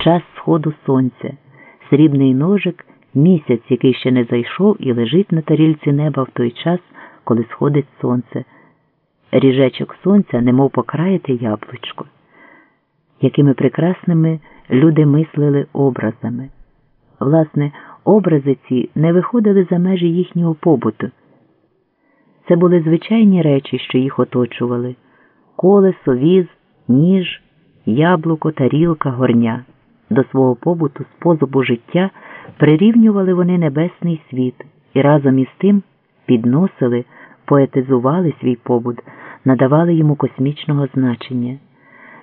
час сходу сонця, срібний ножик, місяць, який ще не зайшов і лежить на тарільці неба в той час, коли сходить сонце. Ріжечок сонця, немов покраїти яблучко, якими прекрасними люди мислили образами. Власне, образи ці не виходили за межі їхнього побуту. Це були звичайні речі, що їх оточували колесо, віз, ніж, яблуко, тарілка, горня. До свого побуту, способу життя прирівнювали вони небесний світ і разом із тим підносили, поетизували свій побут, надавали йому космічного значення.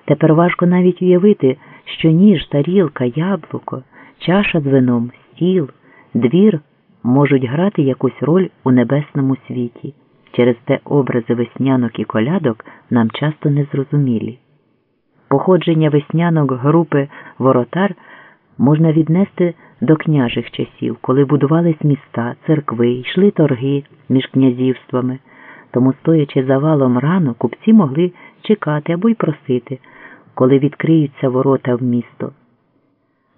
Тепер важко навіть уявити, що ніж, тарілка, яблуко, чаша з вином, стіл, двір можуть грати якусь роль у небесному світі. Через те образи веснянок і колядок нам часто незрозумілі. Походження веснянок групи воротар можна віднести до княжих часів, коли будувались міста, церкви, йшли торги між князівствами, тому, стоячи за валом рано, купці могли чекати або й просити, коли відкриються ворота в місто.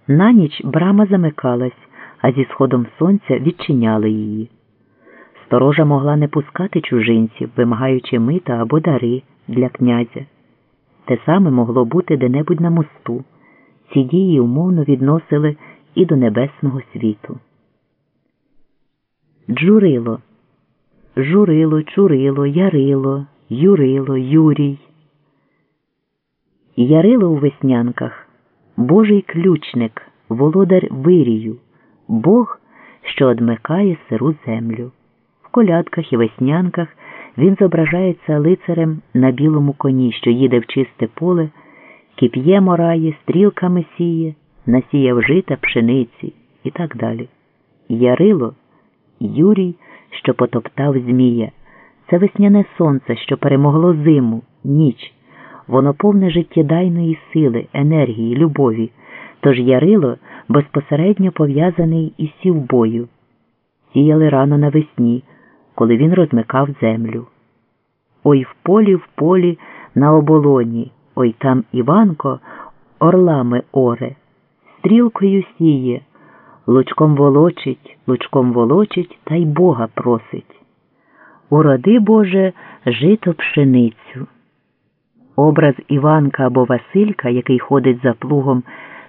На ніч брама замикалась, а зі сходом сонця відчиняли її. Сторожа могла не пускати чужинців, вимагаючи мита або дари для князя. Те саме могло бути де-небудь на мосту. Ці дії умовно відносили і до небесного світу. Джурило, журило, чурило, ярило, юрило, юрій. Ярило у веснянках Божий ключник, володар вирію, Бог, що одмикає сиру землю. В колядках і веснянках він зображається лицарем на білому коні, що їде в чисте поле, кип'є морає, стрілками сіє, насіяв жита пшениці і так далі. Ярило Юрій, що потоптав Змія. Це весняне сонце, що перемогло зиму, ніч. Воно повне життєдайної сили, енергії, любові, тож Ярило безпосередньо пов'язаний із сівбою. Сіяли рано навесні коли він розмикав землю. Ой в полі, в полі, на оболоні, ой там Іванко орлами оре, стрілкою сіє, лучком волочить, лучком волочить та й Бога просить. Уроди, Боже, жито пшеницю. Образ Іванка або Василька, який ходить за плугом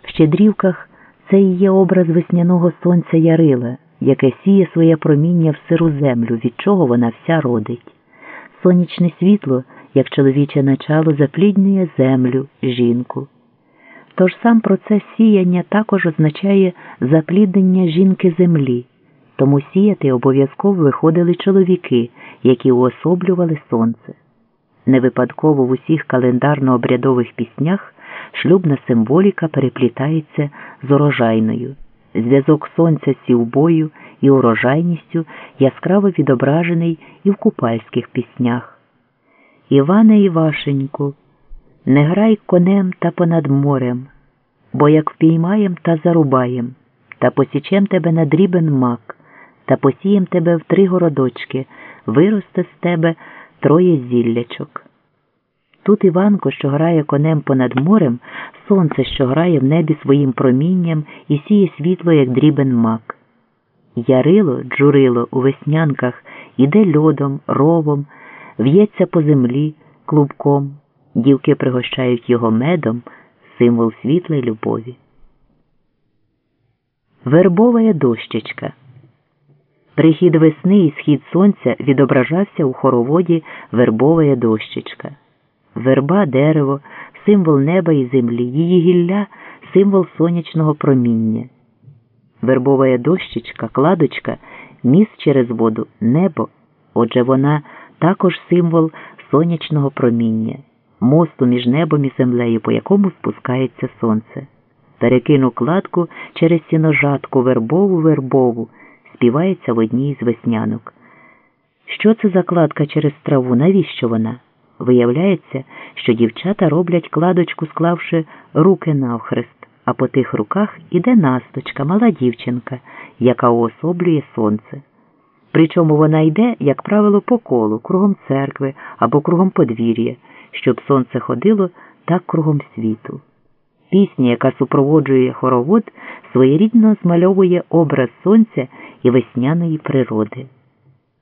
в щедрівках, це і є образ весняного сонця Ярила яке сіє своє проміння в сиру землю, від чого вона вся родить. Сонячне світло, як чоловіче начало, запліднює землю, жінку. Тож сам процес сіяння також означає запліднення жінки землі, тому сіяти обов'язково виходили чоловіки, які уособлювали сонце. Не випадково в усіх календарно-обрядових піснях шлюбна символіка переплітається з урожайною. Зв'язок сонця з сівбою і урожайністю яскраво відображений і в купальських піснях. Іване Івашеньку, не грай конем та понад морем, бо як впіймаєм та зарубаєм, та посічем тебе на дрібен мак, та посієм тебе в три городочки, виросте з тебе троє зіллячок. Тут Іванко, що грає конем понад морем, сонце, що грає в небі своїм промінням і сіє світло, як дрібен мак. Ярило, джурило у веснянках іде льодом, ровом, в'ється по землі клубком, дівки пригощають його медом, символ світла й любові. Вербовая дощечка. Прихід весни і схід сонця відображався у хороводі вербовая дощечка. Верба дерево, символ неба і землі, її гілля символ сонячного проміння. Вербова дощечка, кладочка, міст через воду, небо. Отже, вона також символ сонячного проміння, мосту між небом і землею, по якому спускається сонце. Перекину кладку через сіножатку вербову вербову, співається в одній з веснянок. Що це за кладка через траву? Навіщо вона? Виявляється, що дівчата роблять кладочку, склавши руки навхрест, а по тих руках іде насточка, мала дівчинка, яка уособлює сонце. Причому вона йде, як правило, по колу, кругом церкви або кругом подвір'я, щоб сонце ходило так кругом світу. Пісня, яка супроводжує хоровод, своєрідно змальовує образ сонця і весняної природи.